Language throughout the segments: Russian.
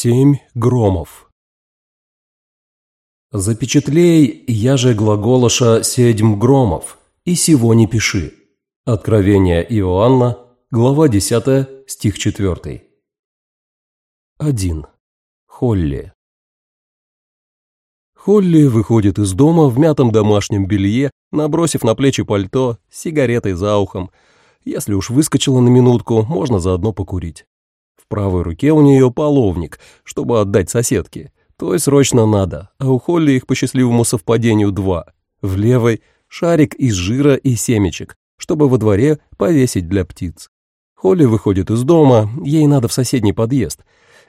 Семь громов. Запечатлей, я же глаголоша седьм громов, и сего не пиши. Откровение Иоанна, глава 10, стих 4. 1. Холли. Холли выходит из дома в мятом домашнем белье, набросив на плечи пальто, сигаретой за ухом. Если уж выскочила на минутку, можно заодно покурить правой руке у нее половник, чтобы отдать соседке. То и срочно надо, а у Холли их по счастливому совпадению два. В левой — шарик из жира и семечек, чтобы во дворе повесить для птиц. Холли выходит из дома, ей надо в соседний подъезд.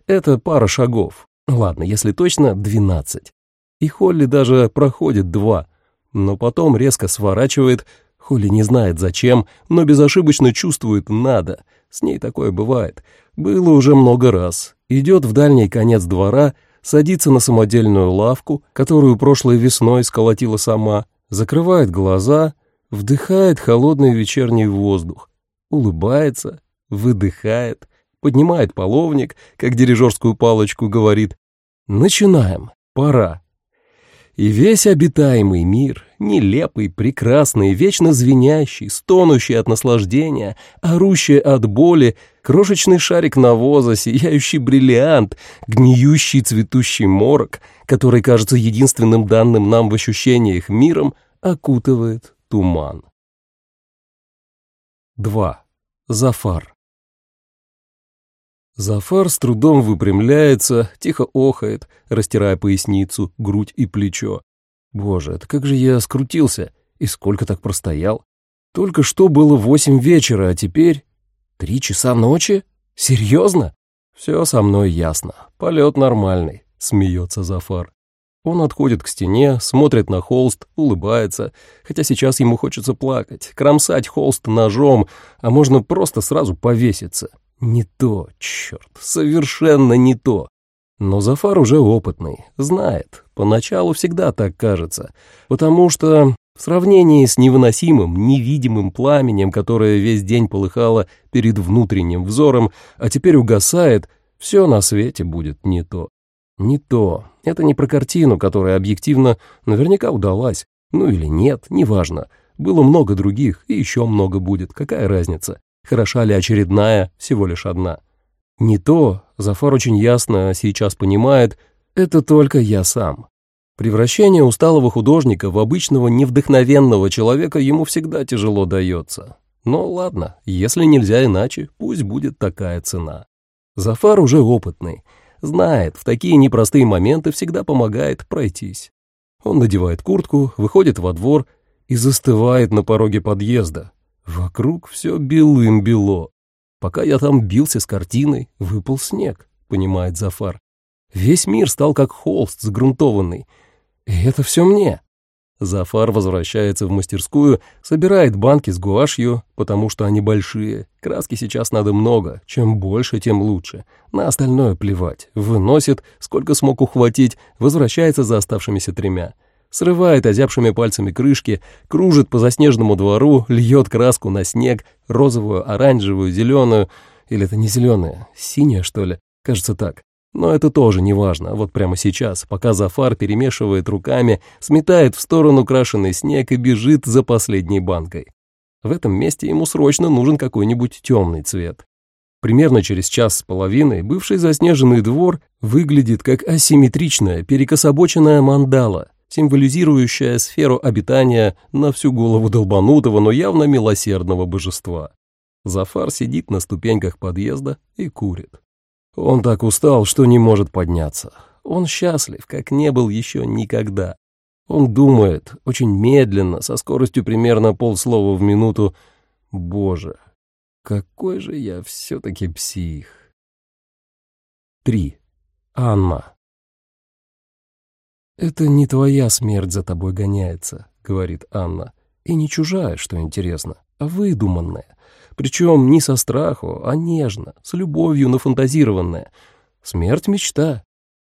Это пара шагов. Ладно, если точно, двенадцать. И Холли даже проходит два, но потом резко сворачивает. Холли не знает зачем, но безошибочно чувствует «надо». С ней такое бывает. Было уже много раз. Идет в дальний конец двора, садится на самодельную лавку, которую прошлой весной сколотила сама, закрывает глаза, вдыхает холодный вечерний воздух, улыбается, выдыхает, поднимает половник, как дирижерскую палочку говорит «Начинаем, пора». И весь обитаемый мир, нелепый, прекрасный, вечно звенящий, стонущий от наслаждения, орущий от боли, крошечный шарик навоза, сияющий бриллиант, гниющий цветущий морок, который кажется единственным данным нам в ощущениях миром, окутывает туман. 2. Зафар Зафар с трудом выпрямляется, тихо охает, растирая поясницу, грудь и плечо. Боже, это как же я скрутился, и сколько так простоял? Только что было восемь вечера, а теперь... Три часа ночи? Серьезно? Все со мной ясно. Полет нормальный, смеется Зафар. Он отходит к стене, смотрит на холст, улыбается, хотя сейчас ему хочется плакать, кромсать холст ножом, а можно просто сразу повеситься. Не то, черт, совершенно не то. Но Зафар уже опытный, знает, поначалу всегда так кажется, потому что в сравнении с невыносимым, невидимым пламенем, которое весь день полыхало перед внутренним взором, а теперь угасает, все на свете будет не то. Не то. Это не про картину, которая объективно наверняка удалась. Ну или нет, неважно. Было много других, и еще много будет, какая разница хороша ли очередная, всего лишь одна. Не то, Зафар очень ясно сейчас понимает, это только я сам. Превращение усталого художника в обычного невдохновенного человека ему всегда тяжело дается. Но ладно, если нельзя иначе, пусть будет такая цена. Зафар уже опытный, знает, в такие непростые моменты всегда помогает пройтись. Он надевает куртку, выходит во двор и застывает на пороге подъезда, Вокруг все белым-бело. Пока я там бился с картиной, выпал снег, понимает Зафар. Весь мир стал как холст загрунтованный. И это все мне. Зафар возвращается в мастерскую, собирает банки с гуашью, потому что они большие. Краски сейчас надо много, чем больше, тем лучше. На остальное плевать. Выносит, сколько смог ухватить, возвращается за оставшимися тремя срывает озябшими пальцами крышки, кружит по заснеженному двору, льет краску на снег, розовую, оранжевую, зеленую, или это не зеленая, синяя, что ли, кажется так. Но это тоже не важно, вот прямо сейчас, пока Зафар перемешивает руками, сметает в сторону крашеный снег и бежит за последней банкой. В этом месте ему срочно нужен какой-нибудь темный цвет. Примерно через час с половиной бывший заснеженный двор выглядит как асимметричная, перекособоченная мандала, символизирующая сферу обитания на всю голову долбанутого, но явно милосердного божества. Зафар сидит на ступеньках подъезда и курит. Он так устал, что не может подняться. Он счастлив, как не был еще никогда. Он думает, очень медленно, со скоростью примерно полслова в минуту, «Боже, какой же я все-таки псих!» 3. Анна «Это не твоя смерть за тобой гоняется», — говорит Анна. «И не чужая, что интересно, а выдуманная. Причем не со страху, а нежно, с любовью нафантазированная. Смерть — мечта».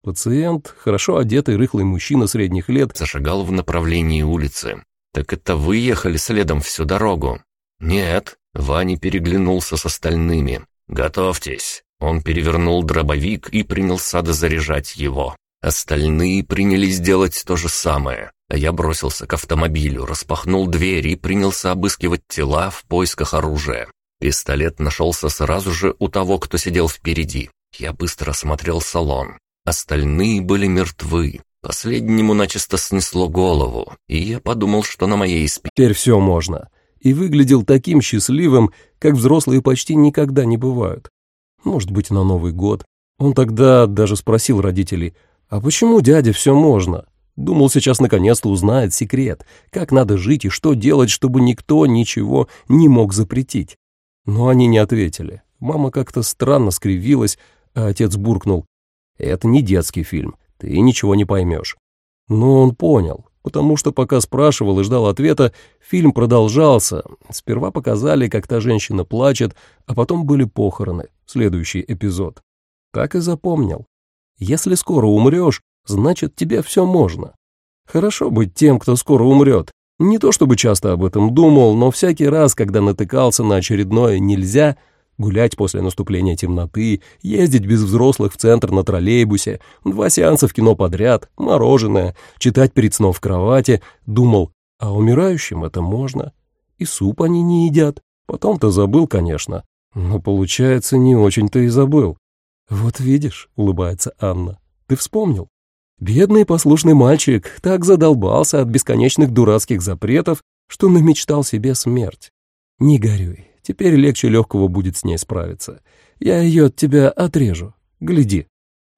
Пациент, хорошо одетый рыхлый мужчина средних лет, зашагал в направлении улицы. «Так это вы ехали следом всю дорогу?» «Нет», — Ваня переглянулся с остальными. «Готовьтесь, Он перевернул дробовик и принялся дозаряжать его. Остальные принялись делать то же самое, а я бросился к автомобилю, распахнул дверь и принялся обыскивать тела в поисках оружия. Пистолет нашелся сразу же у того, кто сидел впереди. Я быстро осмотрел салон. Остальные были мертвы. Последнему начисто снесло голову, и я подумал, что на моей спине... Теперь все можно. И выглядел таким счастливым, как взрослые почти никогда не бывают. Может быть, на Новый год. Он тогда даже спросил родителей, а почему дядя все можно? Думал, сейчас наконец-то узнает секрет, как надо жить и что делать, чтобы никто ничего не мог запретить. Но они не ответили. Мама как-то странно скривилась, а отец буркнул. «Это не детский фильм, ты ничего не поймешь». Но он понял, потому что пока спрашивал и ждал ответа, фильм продолжался. Сперва показали, как та женщина плачет, а потом были похороны, следующий эпизод. Так и запомнил. Если скоро умрешь, значит, тебе все можно. Хорошо быть тем, кто скоро умрет. Не то чтобы часто об этом думал, но всякий раз, когда натыкался на очередное «нельзя», гулять после наступления темноты, ездить без взрослых в центр на троллейбусе, два сеанса в кино подряд, мороженое, читать перед сном в кровати, думал, а умирающим это можно. И суп они не едят. Потом-то забыл, конечно, но, получается, не очень-то и забыл. «Вот видишь», — улыбается Анна, — «ты вспомнил. Бедный послушный мальчик так задолбался от бесконечных дурацких запретов, что намечтал себе смерть. Не горюй, теперь легче легкого будет с ней справиться. Я ее от тебя отрежу. Гляди».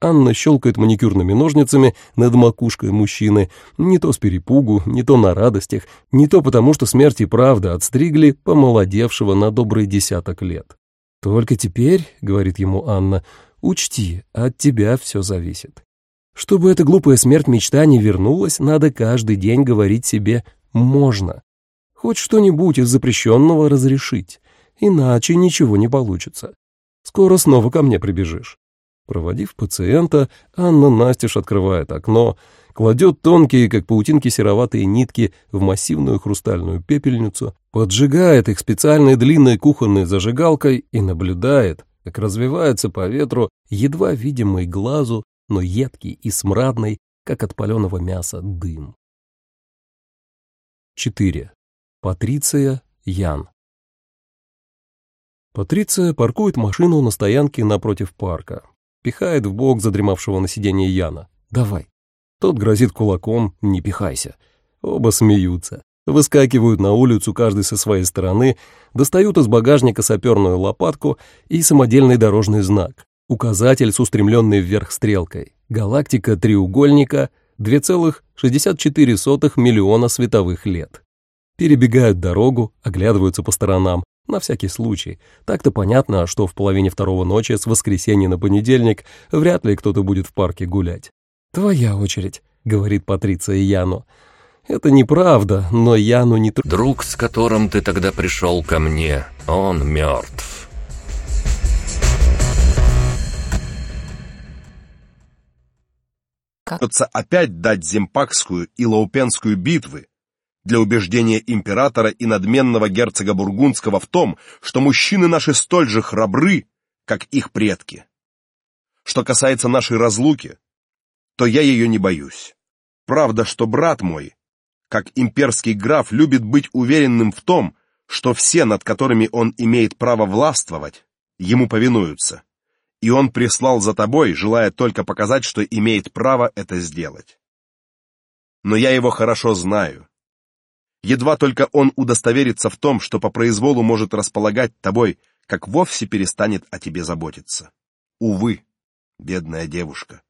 Анна щелкает маникюрными ножницами над макушкой мужчины, не то с перепугу, не то на радостях, не то потому, что смерть и правда отстригли помолодевшего на добрый десяток лет. «Только теперь, — говорит ему Анна, — учти, от тебя все зависит. Чтобы эта глупая смерть мечта не вернулась, надо каждый день говорить себе «можно». Хоть что-нибудь из запрещенного разрешить, иначе ничего не получится. Скоро снова ко мне прибежишь. Проводив пациента, Анна настежь открывает окно, кладет тонкие, как паутинки сероватые нитки в массивную хрустальную пепельницу, поджигает их специальной длинной кухонной зажигалкой и наблюдает, как развивается по ветру едва видимый глазу, но едкий и смрадный, как от паленого мяса, дым. 4. Патриция Ян Патриция паркует машину на стоянке напротив парка. Пихает в бок задремавшего на сиденье Яна. «Давай». Тот грозит кулаком «Не пихайся». Оба смеются. Выскакивают на улицу каждый со своей стороны, достают из багажника саперную лопатку и самодельный дорожный знак. Указатель с устремленной вверх стрелкой. Галактика треугольника 2,64 миллиона световых лет. Перебегают дорогу, оглядываются по сторонам, на всякий случай. Так-то понятно, что в половине второго ночи с воскресенья на понедельник вряд ли кто-то будет в парке гулять. «Твоя очередь», — говорит Патриция Яну. Это неправда, но Яну не... Друг, с которым ты тогда пришел ко мне, он мертв. Придется опять дать Земпакскую и Лаупенскую битвы для убеждения императора и надменного герцога Бургундского в том, что мужчины наши столь же храбры, как их предки. Что касается нашей разлуки, то я ее не боюсь. Правда, что брат мой, как имперский граф любит быть уверенным в том, что все, над которыми он имеет право властвовать, ему повинуются. И он прислал за тобой, желая только показать, что имеет право это сделать. Но я его хорошо знаю. Едва только он удостоверится в том, что по произволу может располагать тобой, как вовсе перестанет о тебе заботиться. Увы, бедная девушка.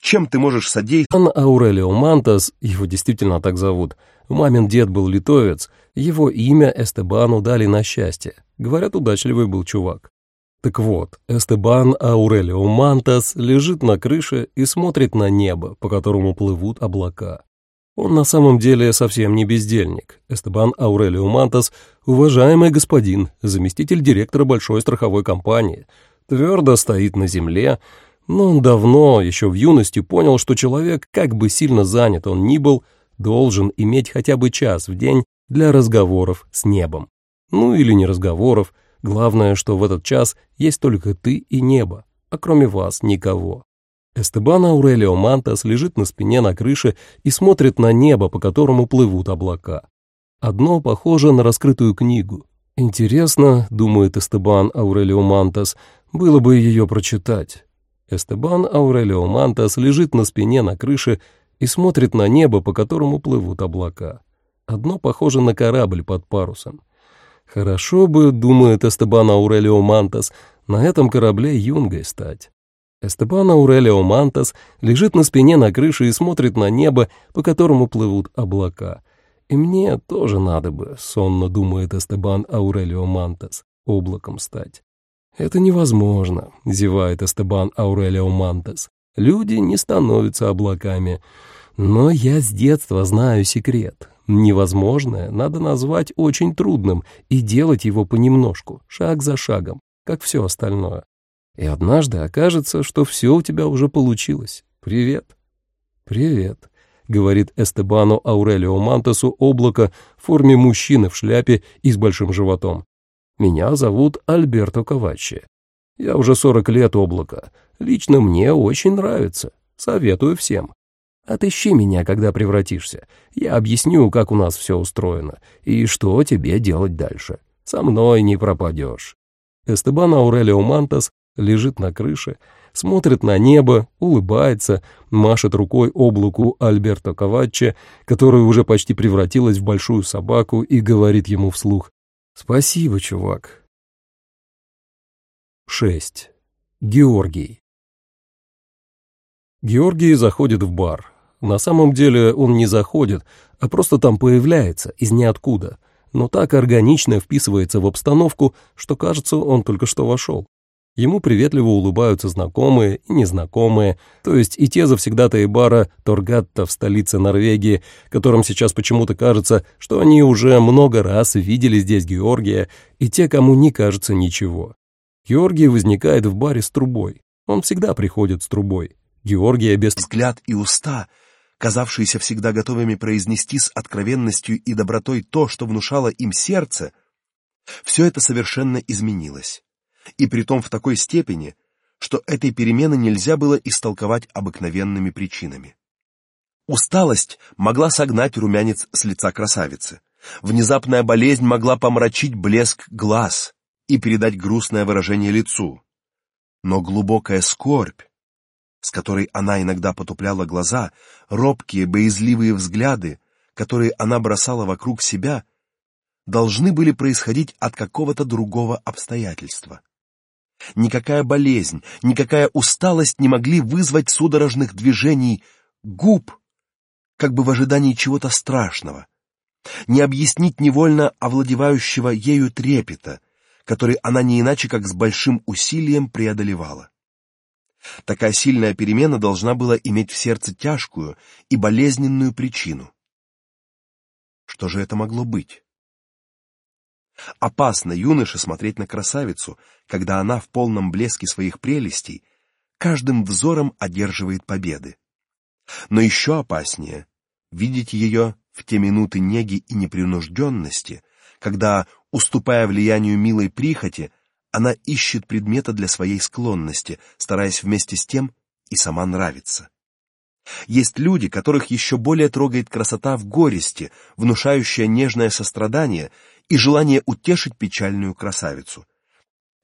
Чем ты можешь содействовать? Ан Аурелио Мантас, его действительно так зовут, мамин дед был литовец, его имя Эстебану дали на счастье. Говорят, удачливый был чувак. Так вот, Эстебан Аурелио Мантас лежит на крыше и смотрит на небо, по которому плывут облака. Он на самом деле совсем не бездельник. Эстебан Аурелио Мантас – уважаемый господин, заместитель директора большой страховой компании. Твердо стоит на земле, но он давно, еще в юности, понял, что человек, как бы сильно занят он ни был, должен иметь хотя бы час в день для разговоров с небом. Ну или не разговоров, главное, что в этот час есть только ты и небо, а кроме вас никого. Эстебан Аурелио Мантас лежит на спине на крыше и смотрит на небо, по которому плывут облака. Одно похоже на раскрытую книгу. Интересно, думает Эстебан Аурелио Мантас, было бы ее прочитать. Эстебан Аурелио Мантас лежит на спине на крыше и смотрит на небо, по которому плывут облака. Одно похоже на корабль под парусом. Хорошо бы, думает Эстебан Аурелио Мантас, на этом корабле юнгой стать. Эстебан Аурелио Мантас лежит на спине на крыше и смотрит на небо, по которому плывут облака. И мне тоже надо бы, сонно думает Эстебан Аурелио Мантас, облаком стать. Это невозможно, зевает Эстебан Аурелио Мантас. Люди не становятся облаками. Но я с детства знаю секрет. Невозможное надо назвать очень трудным и делать его понемножку, шаг за шагом, как все остальное. И однажды окажется, что все у тебя уже получилось. Привет. Привет, говорит Эстебану Аурелио Мантесу облако в форме мужчины в шляпе и с большим животом. Меня зовут Альберто Коваччи. Я уже 40 лет облако. Лично мне очень нравится. Советую всем. Отыщи меня, когда превратишься. Я объясню, как у нас все устроено и что тебе делать дальше. Со мной не пропадешь. Эстебан Аурелио Мантас лежит на крыше, смотрит на небо, улыбается, машет рукой облаку Альберто Кавачче, которая уже почти превратилась в большую собаку, и говорит ему вслух «Спасибо, чувак». 6. Георгий Георгий заходит в бар. На самом деле он не заходит, а просто там появляется из ниоткуда, но так органично вписывается в обстановку, что кажется, он только что вошел. Ему приветливо улыбаются знакомые и незнакомые, то есть и те завсегдатые бара Торгатта в столице Норвегии, которым сейчас почему-то кажется, что они уже много раз видели здесь Георгия, и те, кому не кажется ничего. Георгий возникает в баре с трубой. Он всегда приходит с трубой. Георгия без... Взгляд и уста, казавшиеся всегда готовыми произнести с откровенностью и добротой то, что внушало им сердце, все это совершенно изменилось и притом в такой степени, что этой перемены нельзя было истолковать обыкновенными причинами. Усталость могла согнать румянец с лица красавицы. Внезапная болезнь могла помрачить блеск глаз и передать грустное выражение лицу. Но глубокая скорбь, с которой она иногда потупляла глаза, робкие, боязливые взгляды, которые она бросала вокруг себя, должны были происходить от какого-то другого обстоятельства. Никакая болезнь, никакая усталость не могли вызвать судорожных движений губ, как бы в ожидании чего-то страшного, не объяснить невольно овладевающего ею трепета, который она не иначе как с большим усилием преодолевала. Такая сильная перемена должна была иметь в сердце тяжкую и болезненную причину. Что же это могло быть? Опасно юноше смотреть на красавицу, когда она в полном блеске своих прелестей каждым взором одерживает победы. Но еще опаснее видеть ее в те минуты неги и непринужденности, когда, уступая влиянию милой прихоти, она ищет предмета для своей склонности, стараясь вместе с тем и сама нравиться. Есть люди, которых еще более трогает красота в горести, внушающая нежное сострадание и желание утешить печальную красавицу.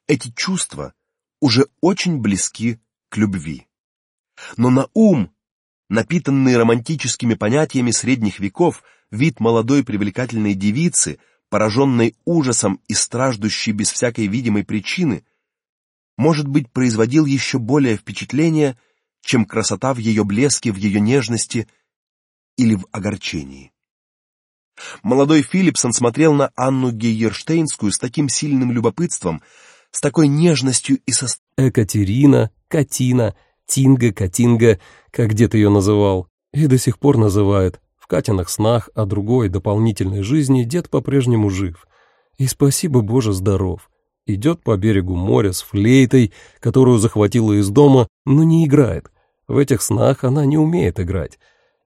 Эти чувства уже очень близки к любви. Но на ум, напитанный романтическими понятиями средних веков, вид молодой привлекательной девицы, пораженной ужасом и страждущей без всякой видимой причины, может быть, производил еще более впечатление, чем красота в ее блеске, в ее нежности или в огорчении. Молодой Филипсон смотрел на Анну Гейерштейнскую с таким сильным любопытством, с такой нежностью и со... Екатерина, Катина, Тинга, Катинга, как дед ее называл, и до сих пор называет. Катиных снах о другой дополнительной жизни дед по-прежнему жив. И спасибо Боже здоров. Идет по берегу моря с флейтой, которую захватила из дома, но не играет. В этих снах она не умеет играть.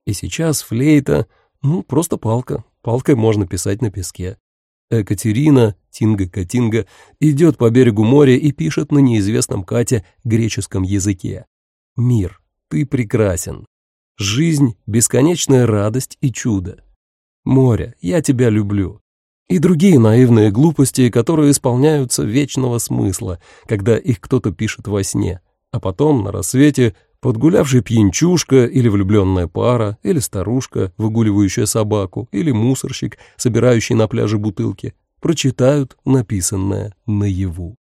И сейчас флейта, ну, просто палка, Палкой можно писать на песке. Екатерина, Тинга-Катинга, идет по берегу моря и пишет на неизвестном Кате греческом языке. «Мир, ты прекрасен. Жизнь — бесконечная радость и чудо. Море, я тебя люблю. И другие наивные глупости, которые исполняются вечного смысла, когда их кто-то пишет во сне, а потом на рассвете подгулявший пьянчушка или влюбленная пара, или старушка, выгуливающая собаку, или мусорщик, собирающий на пляже бутылки, прочитают написанное наяву.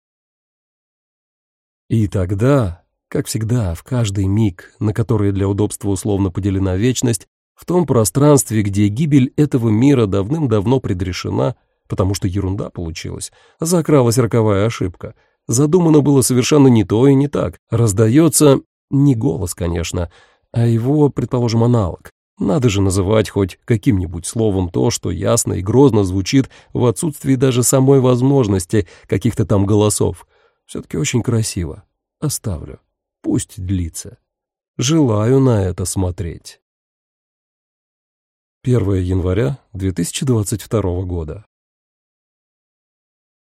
И тогда, как всегда, в каждый миг, на который для удобства условно поделена вечность, в том пространстве, где гибель этого мира давным-давно предрешена, потому что ерунда получилась, закралась роковая ошибка. Задумано было совершенно не то и не так. Раздается не голос, конечно, а его, предположим, аналог. Надо же называть хоть каким-нибудь словом то, что ясно и грозно звучит в отсутствии даже самой возможности каких-то там голосов. Все-таки очень красиво. Оставлю. Пусть длится. Желаю на это смотреть. 1 января 2022 года.